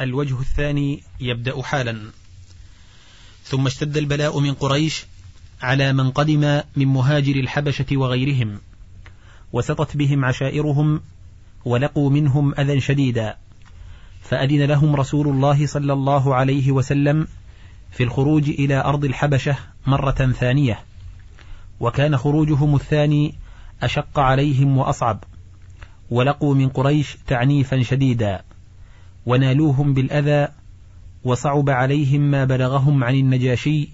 الوجه الثاني يبدأ حالا. ثم اشتد البلاء من قريش على من قدم من مهاجر الحبشة وغيرهم وسطت بهم عشائرهم ولقوا منهم أذى شديدا فأذن لهم رسول الله صلى الله عليه وسلم في الخروج إلى أرض الحبشة مرة ثانية وكان خروجهم الثاني أشق عليهم وأصعب ولقوا من قريش تعنيفا شديدا. ونالوهم بالأذى وصعب عليهم ما بلغهم عن النجاشي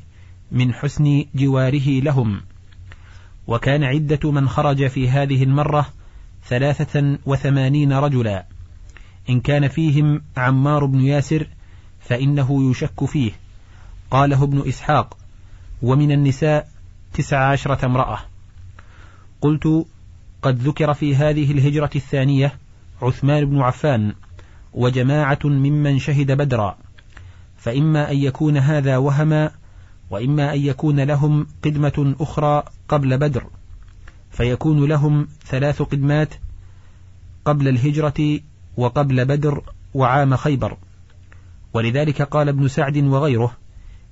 من حسن جواره لهم. وكان عدة من خرج في هذه المرة ثلاثة وثمانين رجلا. إن كان فيهم عمار بن ياسر فإنه يشك فيه. قاله ابن إسحاق ومن النساء تسع عشرة امرأة قلت قد ذكر في هذه الهجرة الثانية عثمان بن عفان وجماعة ممن شهد بدرا. فإما أن يكون هذا وهما وإما أن يكون لهم قدمة أخرى قبل بدر. فيكون لهم ثلاث قدمات قبل الهجرة وقبل بدر وعام خيبر. ولذلك قال ابن سعد وغيره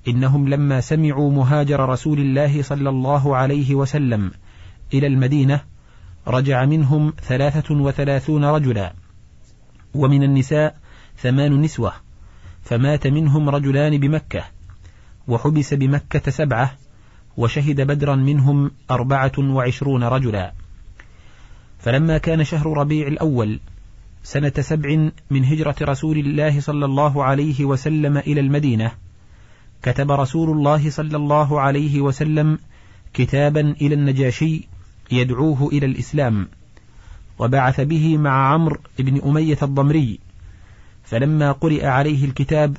إنهم لما سمعوا مهاجر رسول الله صلى الله عليه وسلم إلى المدينة رجع منهم ثلاثة وثلاثون رجلا. ومن النساء ثمان نسوة فمات منهم رجلان بمكة وحبس بمكة سبعة وشهد بدرا منهم أربعة وعشرون رجلا. فلما كان شهر ربيع الأول سنة سبع من هجرة رسول الله صلى الله عليه وسلم إلى المدينة كتب رسول الله صلى الله عليه وسلم كتابا إلى النجاشي يدعوه إلى الإسلام. وبعث به مع عمرو بن أمية الضمري فلما قرئ عليه الكتاب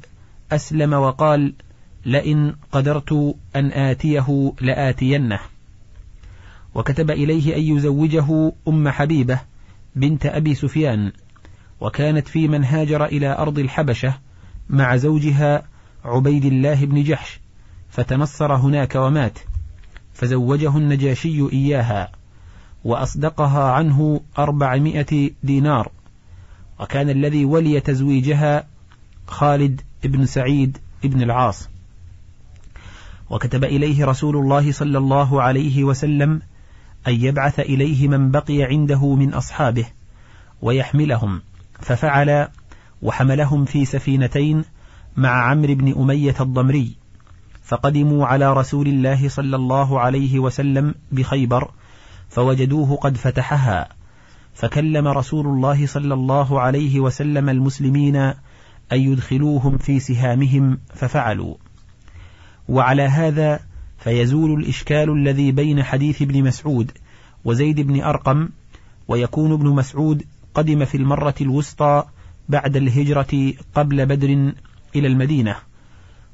أسلم وقال لئن قدرت أن آتيه لآتينه. وكتب إليه أن يزوجه أم حبيبة بنت أبي سفيان وكانت في من هاجر إلى أرض الحبشة مع زوجها عبيد الله بن جحش فتنصر هناك ومات فزوجه النجاشي إياها. وأصدقها عنه أربعمائة دينار. وكان الذي ولي تزويجها خالد بن سعيد بن العاص. وكتب إليه رسول الله صلى الله عليه وسلم أن يبعث إليه من بقي عنده من أصحابه ويحملهم. ففعل وحملهم في سفينتين مع عمرو بن أمية الضمري. فقدموا على رسول الله صلى الله عليه وسلم بخيبر فوجدوه قد فتحها. فكلم رسول الله صلى الله عليه وسلم المسلمين أن يدخلوهم في سهامهم ففعلوا. وعلى هذا فيزول الإشكال الذي بين حديث ابن مسعود وزيد بن أرقم ويكون ابن مسعود قدم في المرة الوسطى بعد الهجرة قبل بدر إلى المدينة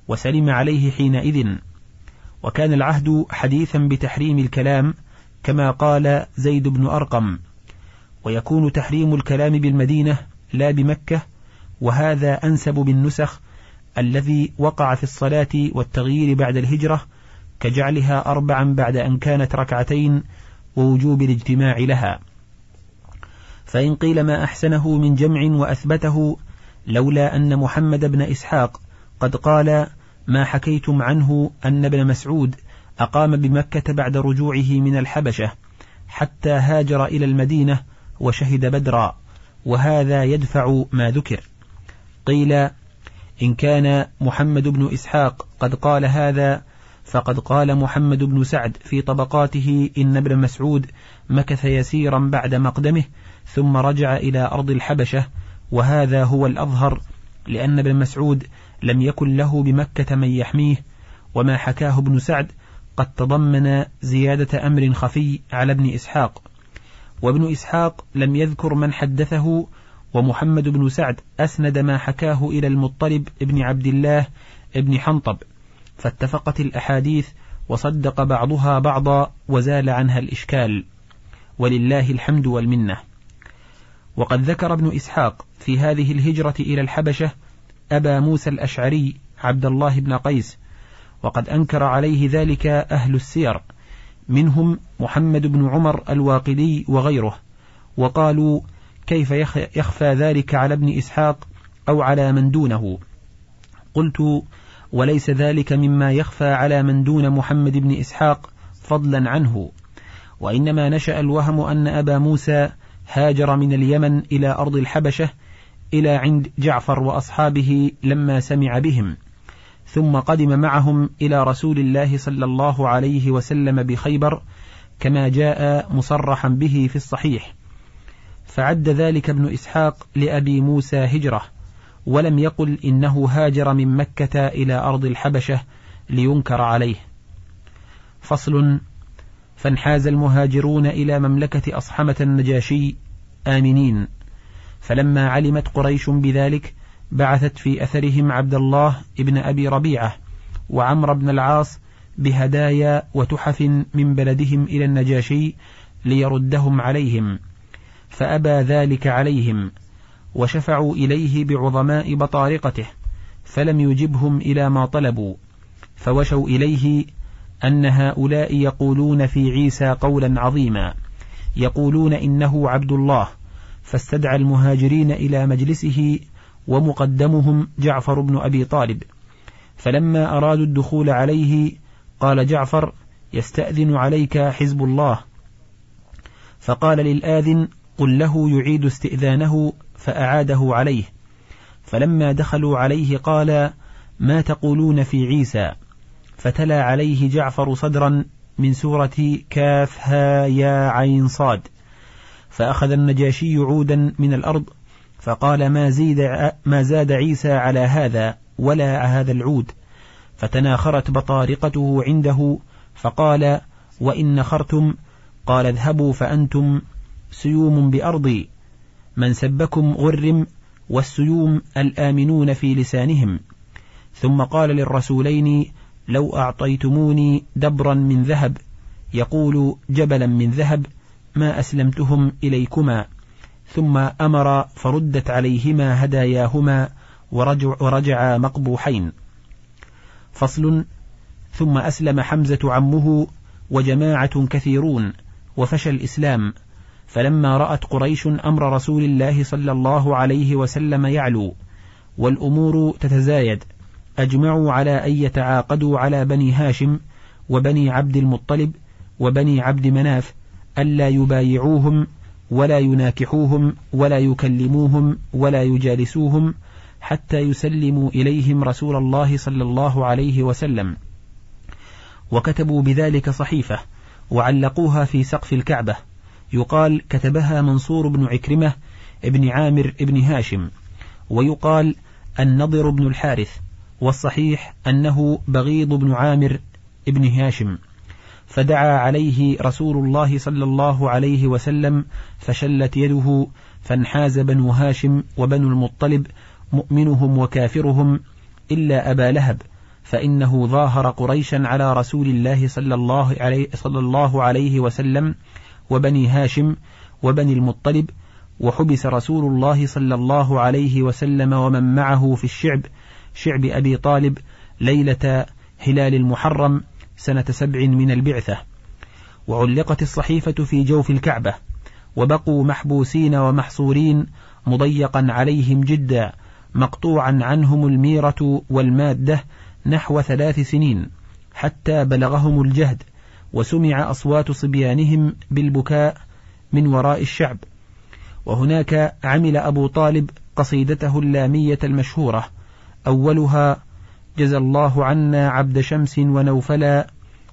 وسلم عليه حينئذ. وكان العهد حديثا بتحريم الكلام كما قال زيد بن أرقم ويكون تحريم الكلام بالمدينة لا بمكة وهذا أنسب بالنسخ الذي وقع في الصلاة والتغيير بعد الهجرة كجعلها أربعا بعد أن كانت ركعتين ووجوب الاجتماع لها. فإن قيل ما أحسنه من جمع وأثبته لولا أن محمد بن إسحاق قد قال ما حكيتم عنه أن ابن مسعود أقام بمكة بعد رجوعه من الحبشة حتى هاجر إلى المدينة وشهد بدرا وهذا يدفع ما ذكر. قيل إن كان محمد بن إسحاق قد قال هذا فقد قال محمد بن سعد في طبقاته إن ابن مسعود مكث يسيرا بعد مقدمه ثم رجع إلى أرض الحبشة وهذا هو الأظهر لأن ابن مسعود لم يكن له بمكة من يحميه وما حكاه ابن سعد قد تضمن زيادة أمر خفي على ابن إسحاق. وابن إسحاق لم يذكر من حدثه ومحمد بن سعد أسند ما حكاه إلى المطلب ابن عبد الله ابن حنطب فاتفقت الأحاديث وصدق بعضها بعضا وزال عنها الإشكال. ولله الحمد والمنة. وقد ذكر ابن إسحاق في هذه الهجرة إلى الحبشة أبا موسى الأشعري عبد الله بن قيس وقد أنكر عليه ذلك أهل السير منهم محمد بن عمر الواقدي وغيره وقالوا كيف يخفى ذلك على ابن إسحاق أو على من دونه؟ قلت وليس ذلك مما يخفى على من دون محمد بن إسحاق فضلا عنه وإنما نشأ الوهم أن أبا موسى هاجر من اليمن إلى أرض الحبشة إلى عند جعفر وأصحابه لما سمع بهم. ثم قدم معهم إلى رسول الله صلى الله عليه وسلم بخيبر كما جاء مصرحا به في الصحيح. فعد ذلك ابن إسحاق لأبي موسى هجرة ولم يقل إنه هاجر من مكة إلى أرض الحبشة لينكر عليه. فصل فانحاز المهاجرون إلى مملكة أصحمة النجاشي آمنين. فلما علمت قريش بذلك بعثت في أثرهم عبد الله ابن أبي ربيعة وعمر بن العاص بهدايا وتحف من بلدهم إلى النجاشي ليردهم عليهم فأبى ذلك عليهم وشفعوا إليه بعظماء بطارقته فلم يجبهم إلى ما طلبوا فوشوا إليه أن هؤلاء يقولون في عيسى قولا عظيما يقولون إنه عبد الله فاستدعى المهاجرين إلى مجلسه ومقدمهم جعفر بن أبي طالب. فلما أرادوا الدخول عليه قال جعفر يستأذن عليك حزب الله. فقال للآذن قل له يعيد استئذانه فأعاده عليه. فلما دخلوا عليه قال ما تقولون في عيسى؟ فتلا عليه جعفر صدرا من سورة كاف ها يا عين صاد. فأخذ النجاشي عودا من الأرض فقال ما زيد ما زاد عيسى على هذا ولا هذا العود. فتناخرت بطارقته عنده فقال وإن نخرتم؟ قال اذهبوا فأنتم سيوم بأرضي. من سبكم غرم والسيوم الآمنون في لسانهم. ثم قال للرسولين لو أعطيتموني دبرا من ذهب يقول جبلا من ذهب ما أسلمتهم إليكما. ثم أمر فردت عليهما هداياهما ورجع ورجعا مقبوحين. فصل ثم أسلم حمزة عمه وجماعة كثيرون وفشى الإسلام فلما رأت قريش أمر رسول الله صلى الله عليه وسلم يعلو والأمور تتزايد أجمعوا على أن يتعاقدوا على بني هاشم وبني عبد المطلب وبني عبد مناف ألا يبايعوهم ولا يناكحوهم ولا يكلموهم ولا يجالسوهم حتى يسلموا إليهم رسول الله صلى الله عليه وسلم. وكتبوا بذلك صحيفة وعلقوها في سقف الكعبة. يقال كتبها منصور بن عكرمة ابن عامر ابن هاشم. ويقال النضر بن الحارث والصحيح أنه بغيض بن عامر ابن هاشم. فدعا عليه رسول الله صلى الله عليه وسلم فشلت يده فانحاز بنو هاشم وبنو المطلب مؤمنهم وكافرهم إلا أبا لهب فإنه ظاهر قريشا على رسول الله صلى الله عليه, صلى الله عليه وسلم وبني هاشم وبني المطلب وحبس رسول الله صلى الله عليه وسلم ومن معه في الشعب شعب أبي طالب ليلة هلال المحرم سنة سبع من البعثة وعلقت الصحيفة في جوف الكعبة وبقوا محبوسين ومحصورين مضيقا عليهم جدا مقطوعا عنهم الميرة والمادة نحو ثلاث سنين حتى بلغهم الجهد وسمع أصوات صبيانهم بالبكاء من وراء الشعب. وهناك عمل أبو طالب قصيدته اللامية المشهورة أولها جزى الله عنا عبد شمس ونوفلا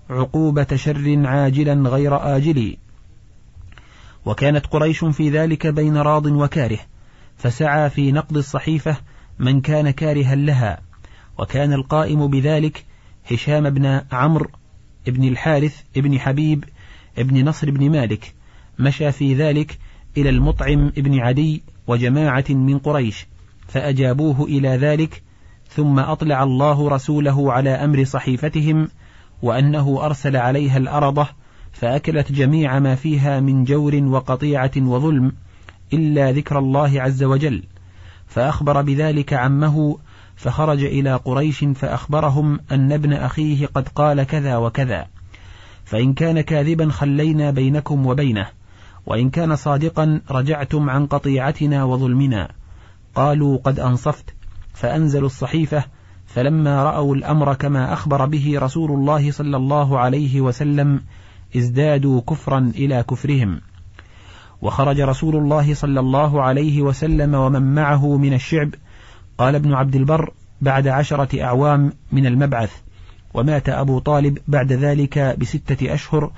عقوبة شر عاجلا غير آجل. وكانت قريش في ذلك بين راض وكاره فسعى في نقض الصحيفة من كان كارها لها. وكان القائم بذلك هشام بن عمرو بن الحارث بن حبيب بن نصر بن مالك. مشى في ذلك إلى المطعم بن عدي وجماعة من قريش فأجابوه إلى ذلك ثم أطلع الله رسوله على أمر صحيفتهم وأنه أرسل عليها الأرضة فأكلت جميع ما فيها من جور وقطيعة وظلم إلا ذكر الله عز وجل. فأخبر بذلك عمه فخرج إلى قريش فأخبرهم أن ابن أخيه قد قال كذا وكذا. فإن كان كاذبا خلينا بينكم وبينه وإن كان صادقا رجعتم عن قطيعتنا وظلمنا. قالوا قد أنصفت. فأنزلوا الصحيفة فلما رأوا الأمر كما أخبر به رسول الله صلى الله عليه وسلم ازدادوا كفرا إلى كفرهم. وخرج رسول الله صلى الله عليه وسلم ومن معه من الشعب. قال ابن عبد البر بعد عشرة أعوام من المبعث. ومات أبو طالب بعد ذلك بستة أشهر.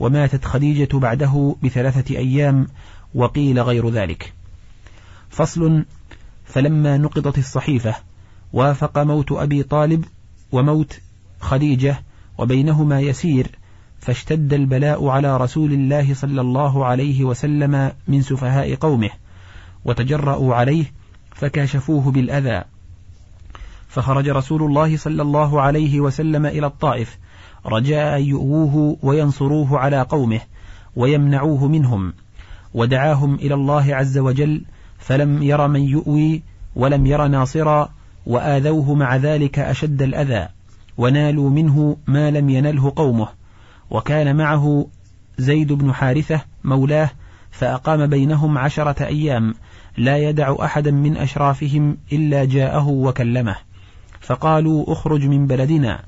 وماتت خديجة بعده بثلاثة أيام. وقيل غير ذلك. فصل فلما نقضت الصحيفة وافق موت أبي طالب وموت خديجة وبينهما يسير فاشتد البلاء على رسول الله صلى الله عليه وسلم من سفهاء قومه وتجرأوا عليه فكاشفوه بالأذى. فخرج رسول الله صلى الله عليه وسلم إلى الطائف رجاء أن يؤووه وينصروه على قومه ويمنعوه منهم ودعاهم إلى الله عز وجل فلم ير من يؤوي ولم ير ناصرا وآذوه مع ذلك أشد الأذى ونالوا منه ما لم ينله قومه وكان معه زيد بن حارثة مولاه فأقام بينهم عشرة أيام لا يدع أحدا من أشرافهم إلا جاءه وكلمه فقالوا اخرج من بلدنا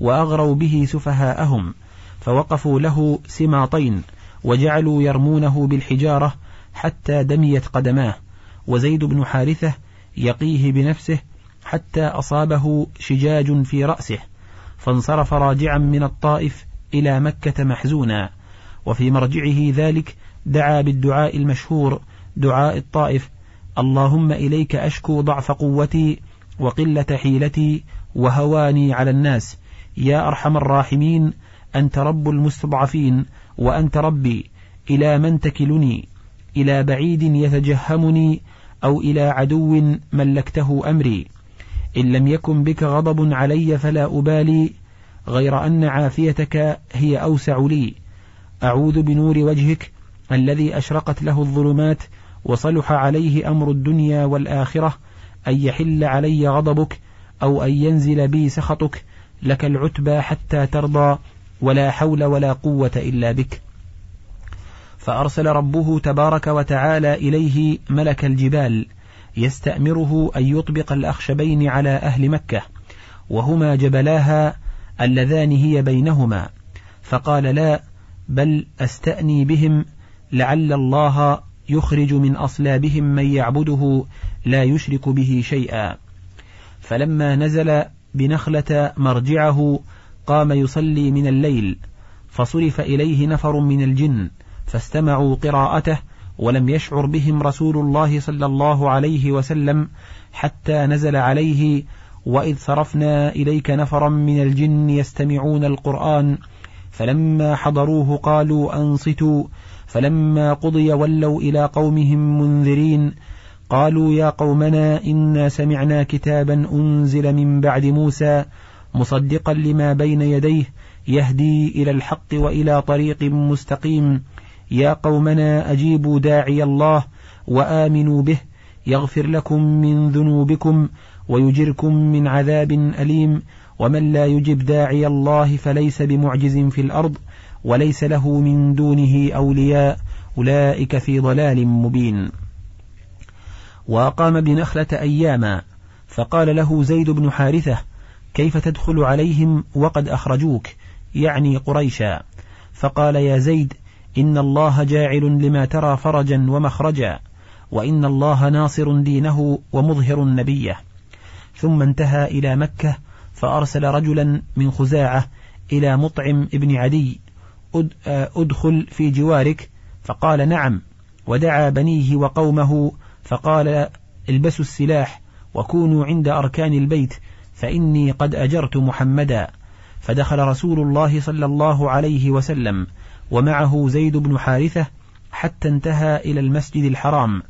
وأغروا به سفهاءهم فوقفوا له سماطين وجعلوا يرمونه بالحجارة حتى دميت قدماه وزيد بن حارثة يقيه بنفسه حتى أصابه شجاج في رأسه فانصرف راجعا من الطائف إلى مكة محزونا. وفي مرجعه ذلك دعا بالدعاء المشهور دعاء الطائف اللهم إليك أشكو ضعف قوتي وقلة حيلتي وهواني على الناس. يا أرحم الراحمين أنت رب المستضعفين وأنت ربي إلى من تكلني؟ إلى بعيد يتجهمني أو إلى عدو ملكته أمري. إن لم يكن بك غضب علي فلا أبالي غير أن عافيتك هي أوسع لي. أعوذ بنور وجهك الذي أشرقت له الظلمات وصلح عليه أمر الدنيا والآخرة أن يحل علي غضبك أو أن ينزل بي سخطك لك العتبى حتى ترضى ولا حول ولا قوة إلا بك. فأرسل ربه تبارك وتعالى إليه ملك الجبال يستأمره أن يطبق الأخشبين على أهل مكة وهما جبلاها اللذان هي بينهما. فقال لا بل أستأني بهم لعل الله يخرج من أصلابهم من يعبده لا يشرك به شيئا. فلما نزل بنخلة مرجعه قام يصلي من الليل فصرف إليه نفر من الجن فاستمعوا قراءته ولم يشعر بهم رسول الله صلى الله عليه وسلم حتى نزل عليه وإذ صرفنا إليك نفرا من الجن يستمعون القرآن فلما حضروه قالوا أنصتوا فلما قضي ولوا إلى قومهم منذرين قالوا يا قومنا إنا سمعنا كتابا أنزل من بعد موسى مصدقا لما بين يديه يهدي إلى الحق وإلى طريق مستقيم يا قومنا أجيبوا داعي الله وآمنوا به يغفر لكم من ذنوبكم ويجركم من عذاب أليم ومن لا يجب داعي الله فليس بمعجز في الأرض وليس له من دونه أولياء أولئك في ضلال مبين. وأقام بنخلة أياما فقال له زيد بن حارثة كيف تدخل عليهم وقد أخرجوك؟ يعني قريشا. فقال يا زيد إن الله جاعل لما ترى فرجا ومخرجا وإن الله ناصر دينه ومظهر نبيه. ثم انتهى إلى مكة فأرسل رجلا من خزاعة إلى مطعم ابن عدي أدخل في جوارك. فقال نعم. ودعا بنيه وقومه فقال البسوا السلاح وكونوا عند أركان البيت فإني قد أجرت محمدا. فدخل رسول الله صلى الله عليه وسلم. ومعه زيد بن حارثة حتى انتهى إلى المسجد الحرام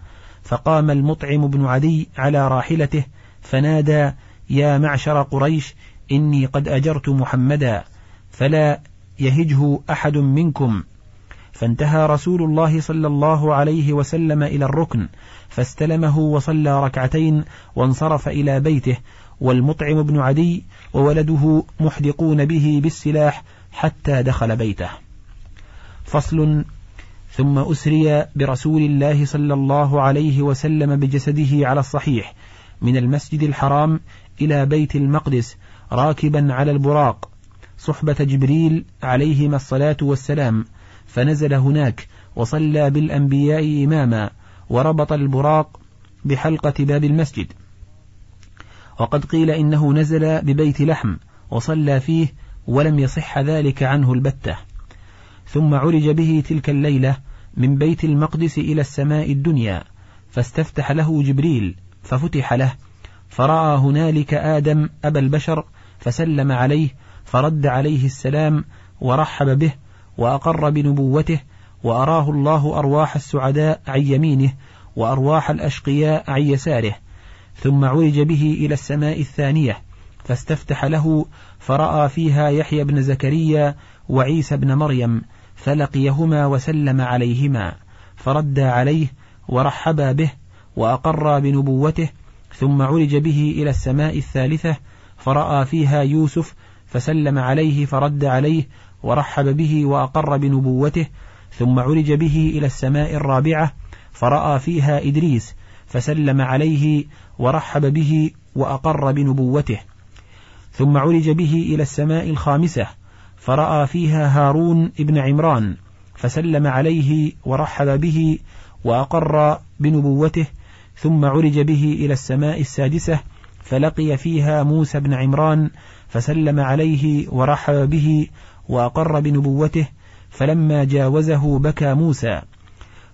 فقام المطعم بن عدي على راحلته فنادى يا معشر قريش إني قد أجرت محمدا فلا يهجه أحد منكم. فانتهى رسول الله صلى الله عليه وسلم إلى الركن فاستلمه وصلى ركعتين وانصرف إلى بيته والمطعم بن عدي وولده محدقون به بالسلاح حتى دخل بيته. فصل ثم أسري برسول الله صلى الله عليه وسلم بجسده على الصحيح من المسجد الحرام إلى بيت المقدس راكبا على البراق. صحبة جبريل عليهما الصلاة والسلام. فنزل هناك وصلى بالأنبياء إماما وربط البراق بحلقة باب المسجد. وقد قيل إنه نزل ببيت لحم وصلى فيه ولم يصح ذلك عنه البتة. ثم عرج به تلك الليلة من بيت المقدس إلى السماء الدنيا فاستفتح له جبريل ففتح له فرأى هنالك آدم أبا البشر فسلم عليه فرد عليه السلام ورحب به وأقر بنبوته وأراه الله أرواح السعداء عن يمينه وأرواح الأشقياء عن يساره ثم عرج به إلى السماء الثانية فاستفتح له فرأى فيها يحيى بن زكريا وعيسى بن مريم فلقيهما وسلم عليهما فرد عليه ورحبا به وأقر بنبوته ثم عرج به إلى السماء الثالثة فرأى فيها يوسف فسلم عليه فرد عليه ورحب به وأقر بنبوته ثم عرج به إلى السماء الرابعة فرأى فيها إدريس فسلم عليه ورحب به وأقر بنبوته ثم عرج به إلى السماء الخامسة فرأى فيها هارون ابن عمران فسلم عليه ورحب به وأقر بنبوته ثم عرج به إلى السماء السادسة فلقي فيها موسى بن عمران فسلم عليه ورحب به وأقر بنبوته فلما جاوزه بكى موسى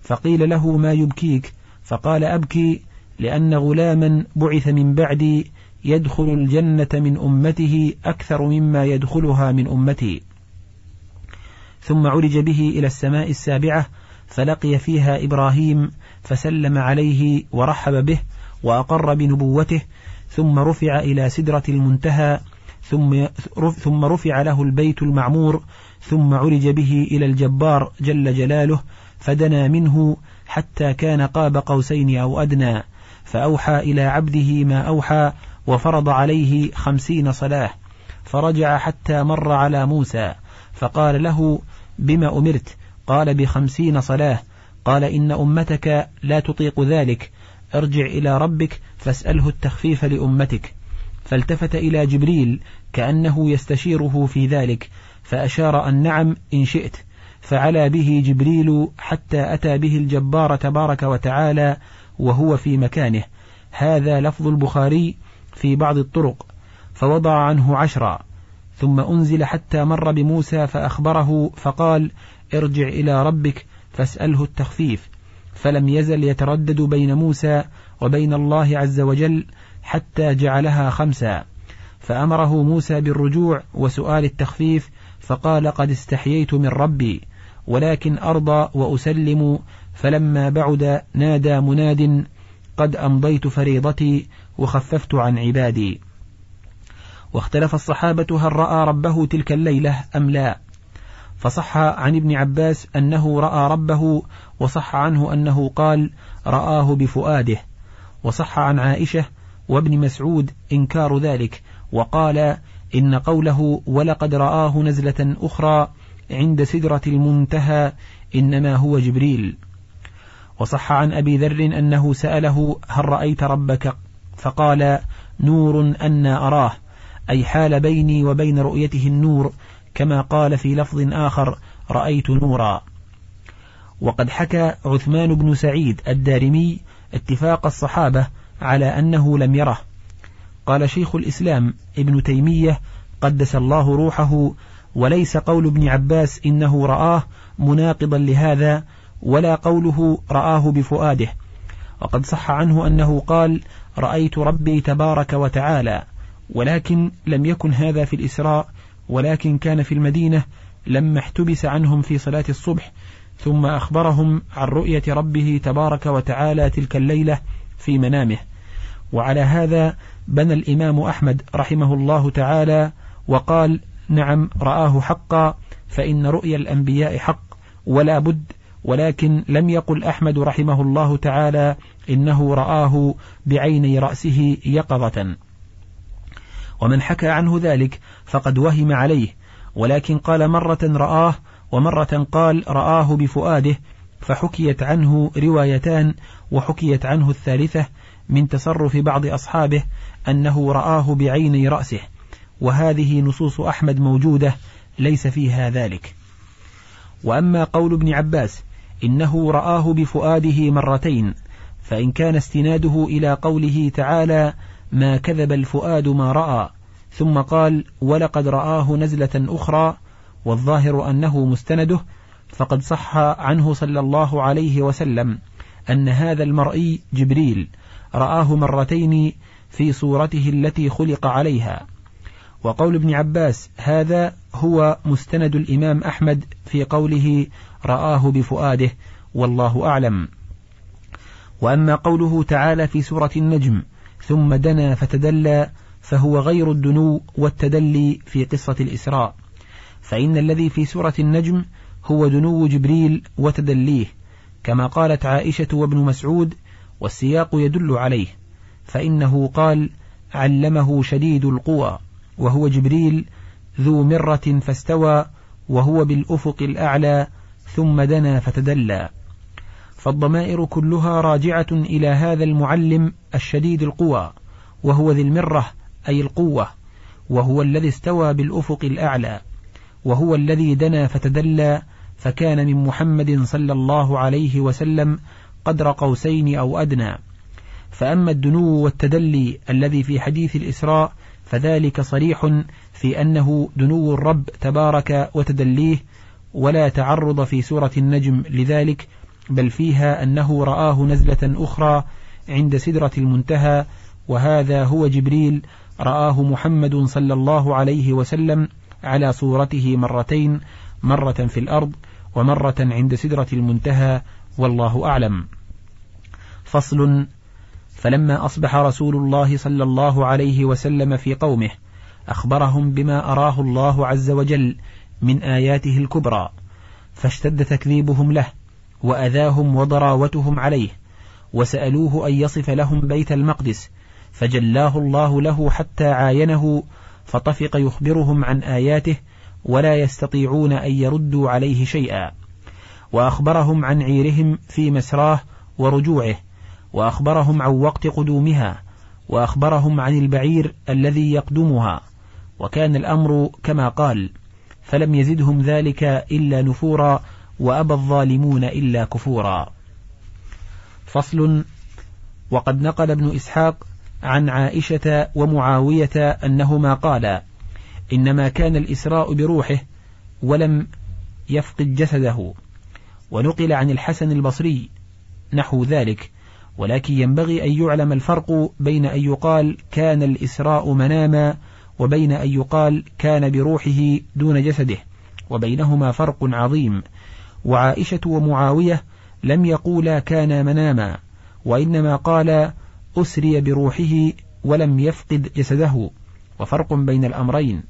فقيل له ما يبكيك؟ فقال أبكي لأن غلاما بعث من بعدي يدخل الجنة من أمته أكثر مما يدخلها من أمتي ثم عرج به إلى السماء السابعة فلقي فيها إبراهيم فسلم عليه ورحب به وأقر بنبوته ثم رفع إلى سدرة المنتهى ثم ثم رفع له البيت المعمور ثم عرج به إلى الجبار جل جلاله فدنا منه حتى كان قاب قوسين أو أدنى فأوحى إلى عبده ما أوحى وفرض عليه خمسين صلاة فرجع حتى مر على موسى فقال له بما أمرت؟ قال بخمسين صلاة. قال إن أمتك لا تطيق ذلك ارجع إلى ربك فاسأله التخفيف لأمتك. فالتفت إلى جبريل كأنه يستشيره في ذلك فأشار أن نعم إن شئت. فعلى به جبريل حتى أتى به الجبار تبارك وتعالى وهو في مكانه. هذا لفظ البخاري في بعض الطرق فوضع عنه عشرا ثم أنزل حتى مر بموسى فأخبره فقال ارجع إلى ربك فاسأله التخفيف. فلم يزل يتردد بين موسى وبين الله عز وجل حتى جعلها خمسا. فأمره موسى بالرجوع وسؤال التخفيف فقال قد استحييت من ربي ولكن أرضى وأسلم فلما بعد نادى مناد قد أمضيت فريضتي وخففت عن عبادي. واختلف الصحابة هل رأى ربه تلك الليلة أم لا. فصح عن ابن عباس أنه رأى ربه وصح عنه أنه قال رآه بفؤاده. وصح عن عائشة وابن مسعود إنكار ذلك وقال إن قوله ولقد رآه نزلة أخرى عند سدرة المنتهى إنما هو جبريل. وصح عن أبي ذر أنه سأله هل رأيت ربك؟ فقال نور أنا أراه أي حال بيني وبين رؤيته النور كما قال في لفظ آخر رأيت نورا. وقد حكى عثمان بن سعيد الدارمي اتفاق الصحابة على أنه لم يره. قال شيخ الإسلام ابن تيمية قدس الله روحه وليس قول ابن عباس إنه رآه مناقضا لهذا ولا قوله رآه بفؤاده. وقد صح عنه أنه قال رأيت ربي تبارك وتعالى ولكن لم يكن هذا في الإسراء ولكن كان في المدينة لما احتبس عنهم في صلاة الصبح ثم أخبرهم عن رؤية ربه تبارك وتعالى تلك الليلة في منامه. وعلى هذا بنى الإمام أحمد رحمه الله تعالى وقال نعم رآه حقا فإن رؤيا الأنبياء حق ولا بد ولكن لم يقل أحمد رحمه الله تعالى إنه رآه بعيني رأسه يقظة. ومن حكى عنه ذلك فقد وهم عليه ولكن قال مرة رآه ومرة قال رآه بفؤاده فحكيت عنه روايتان وحكيت عنه الثالثة من تصرف بعض أصحابه أنه رآه بعيني رأسه وهذه نصوص أحمد موجودة ليس فيها ذلك. وأما قول ابن عباس إنه رآه بفؤاده مرتين فإن كان استناده إلى قوله تعالى ما كذب الفؤاد ما رأى ثم قال ولقد رآه نزلة أخرى والظاهر أنه مستنده فقد صح عنه صلى الله عليه وسلم أن هذا المرئي جبريل رآه مرتين في صورته التي خلق عليها. وقول ابن عباس هذا هو مستند الإمام أحمد في قوله رآه بفؤاده والله أعلم. وأما قوله تعالى في سورة النجم ثم دنا فتدلى فهو غير الدنو والتدلي في قصة الإسراء. فإن الذي في سورة النجم هو دنو جبريل وتدليه كما قالت عائشة وابن مسعود والسياق يدل عليه. فإنه قال علمه شديد القوى. وهو جبريل ذو مرة فاستوى وهو بالأفق الأعلى ثم دنا فتدلى. فالضمائر كلها راجعة إلى هذا المعلم الشديد القوى وهو ذي المرة أي القوة وهو الذي استوى بالأفق الأعلى وهو الذي دنا فتدلى فكان من محمد صلى الله عليه وسلم قدر قوسين أو أدنى. فأما الدنو والتدلي الذي في حديث الإسراء فذلك صريح في أنه دنو الرب تبارك وتدليه ولا تعرض في سورة النجم لذلك بل فيها أنه رآه نزلة أخرى عند سدرة المنتهى وهذا هو جبريل رآه محمد صلى الله عليه وسلم على صورته مرتين مرة في الأرض ومرة عند سدرة المنتهى والله أعلم. فصل فلما أصبح رسول الله صلى الله عليه وسلم في قومه أخبرهم بما أراه الله عز وجل من آياته الكبرى فاشتد تكذيبهم له وأذاهم وضراوتهم عليه وسألوه أن يصف لهم بيت المقدس فجلاه الله له حتى عاينه فطفق يخبرهم عن آياته ولا يستطيعون أن يردوا عليه شيئا وأخبرهم عن عيرهم في مسراه ورجوعه وأخبرهم عن وقت قدومها وأخبرهم عن البعير الذي يقدمها وكان الأمر كما قال فلم يزدهم ذلك إلا نفورا وأبى الظالمون إلا كفورا. فصل وقد نقل ابن إسحاق عن عائشة ومعاوية أنهما قالا إنما كان الإسراء بروحه ولم يفقد جسده ونقل عن الحسن البصري نحو ذلك ولكن ينبغي أن يعلم الفرق بين أن يقال كان الإسراء مناما وبين أن يقال كان بروحه دون جسده وبينهما فرق عظيم. وعائشة ومعاوية لم يقولا كان مناما وإنما قال أسري بروحه ولم يفقد جسده. وفرق بين الأمرين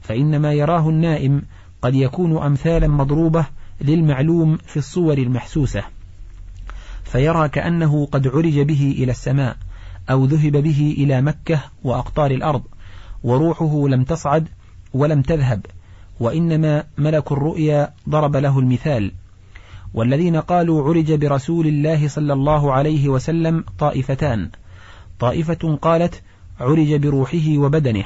فإن ما يراه النائم قد يكون أمثالا مضروبة للمعلوم في الصور المحسوسة. فيرى كأنه قد عرج به إلى السماء أو ذهب به إلى مكة وأقطار الأرض وروحه لم تصعد ولم تذهب وإنما ملك الرؤيا ضرب له المثال. والذين قالوا عرج برسول الله صلى الله عليه وسلم طائفتان. طائفة قالت عرج بروحه وبدنه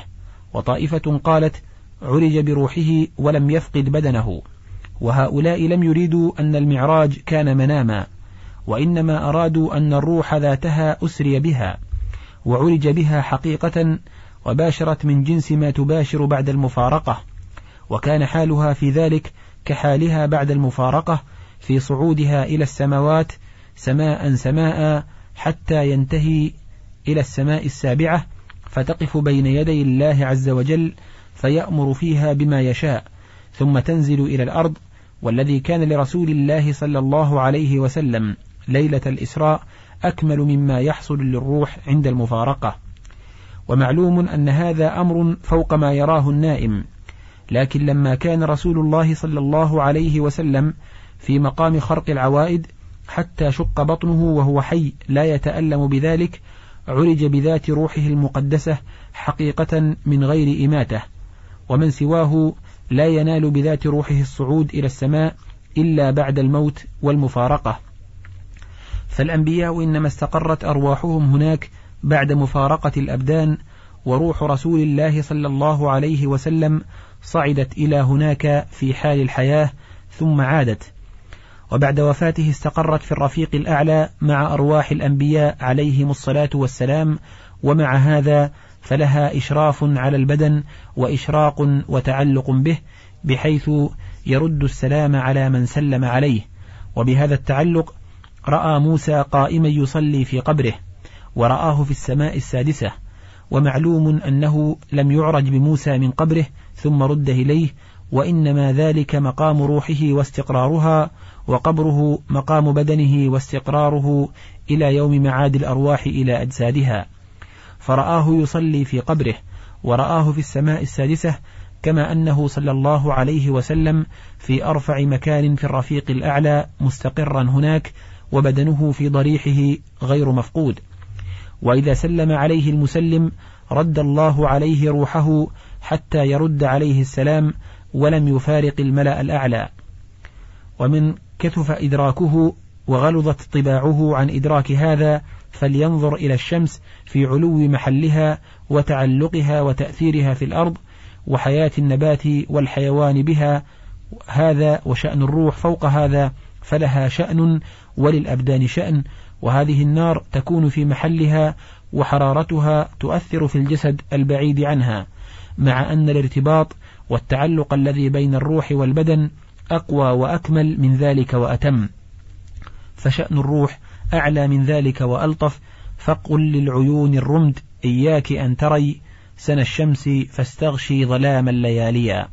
وطائفة قالت عرج بروحه ولم يفقد بدنه. وهؤلاء لم يريدوا أن المعراج كان مناما. وإنما أرادوا أن الروح ذاتها أسري بها وعرج بها حقيقة وباشرت من جنس ما تباشر بعد المفارقة وكان حالها في ذلك كحالها بعد المفارقة في صعودها إلى السماوات سماء سماء حتى ينتهي إلى السماء السابعة فتقف بين يدي الله عز وجل فيأمر فيها بما يشاء ثم تنزل إلى الأرض والذي كان لرسول الله صلى الله عليه وسلم. ليلة الإسراء أكمل مما يحصل للروح عند المفارقة. ومعلوم أن هذا أمر فوق ما يراه النائم لكن لما كان رسول الله صلى الله عليه وسلم في مقام خرق العوائد حتى شق بطنه وهو حي لا يتألم بذلك عرج بذات روحه المقدسة حقيقة من غير إماتة ومن سواه لا ينال بذات روحه الصعود إلى السماء إلا بعد الموت والمفارقة. فالأنبياء إنما استقرت أرواحهم هناك بعد مفارقة الأبدان وروح رسول الله صلى الله عليه وسلم صعدت إلى هناك في حال الحياة ثم عادت. وبعد وفاته استقرت في الرفيق الأعلى مع أرواح الأنبياء عليهم الصلاة والسلام ومع هذا فلها إشراف على البدن وإشراق وتعلق به بحيث يرد السلام على من سلم عليه. وبهذا التعلق رأى موسى قائما يصلي في قبره ورآه في السماء السادسة ومعلوم أنه لم يعرج بموسى من قبره ثم رد إليه وإنما ذلك مقام روحه واستقرارها وقبره مقام بدنه واستقراره إلى يوم معاد الأرواح إلى أجسادها. فرآه يصلي في قبره ورآه في السماء السادسة كما أنه صلى الله عليه وسلم في أرفع مكان في الرفيق الأعلى مستقرا هناك وبدنه في ضريحه غير مفقود. وإذا سلم عليه المسلم رد الله عليه روحه حتى يرد عليه السلام ولم يفارق الملأ الأعلى. ومن كثف إدراكه وغلظت طباعه عن إدراك هذا فلينظر إلى الشمس في علو محلها وتعلقها وتأثيرها في الأرض وحياة النبات والحيوان بها هذا وشأن الروح فوق هذا فلها شأن وللأبدان شأن وهذه النار تكون في محلها وحرارتها تؤثر في الجسد البعيد عنها مع أن الارتباط والتعلق الذي بين الروح والبدن أقوى وأكمل من ذلك وأتم. فشأن الروح أعلى من ذلك وألطف فقل للعيون الرمد إياك أن تري سن الشمس فاستغشي ظلام اللياليا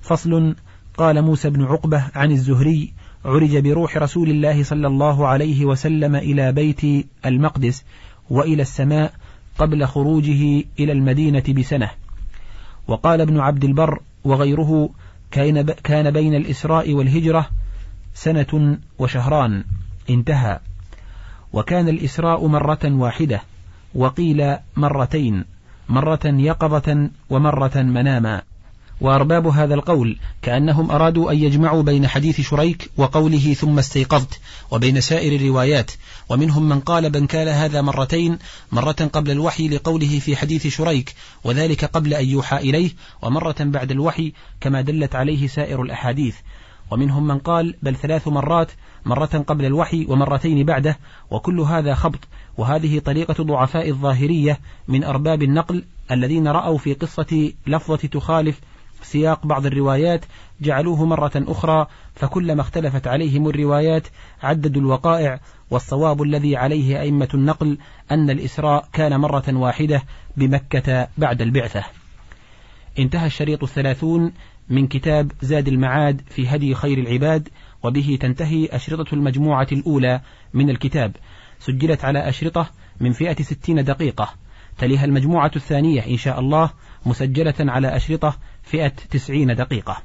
فصل قال موسى بن عقبة عن الزهري عرج بروح رسول الله صلى الله عليه وسلم إلى بيت المقدس وإلى السماء قبل خروجه إلى المدينة بسنة. وقال ابن عبد البر وغيره كان بين الإسراء والهجرة سنة وشهران. انتهى. وكان الإسراء مرة واحدة وقيل مرتين مرة يقظة ومرة مناما. وأرباب هذا القول كأنهم أرادوا أن يجمعوا بين حديث شريك وقوله ثم استيقظت وبين سائر الروايات. ومنهم من قال بن كان هذا مرتين مرة قبل الوحي لقوله في حديث شريك وذلك قبل أن يوحى إليه ومرة بعد الوحي كما دلت عليه سائر الأحاديث. ومنهم من قال بل ثلاث مرات مرة قبل الوحي ومرتين بعده وكل هذا خبط وهذه طريقة ضعفاء الظاهرية من أرباب النقل الذين رأوا في قصة لفظة تخالف سياق بعض الروايات جعلوه مرة أخرى فكلما اختلفت عليهم الروايات عددوا الوقائع والصواب الذي عليه أئمة النقل أن الإسراء كان مرة واحدة بمكة بعد البعثة. انتهى الشريط الثلاثون من كتاب زاد المعاد في هدي خير العباد وبه تنتهي أشرطة المجموعة الأولى من الكتاب. سجلت على أشرطة من فئة ستين دقيقة. تليها المجموعة الثانية إن شاء الله مسجلة على أشرطة فئة تسعين دقيقة.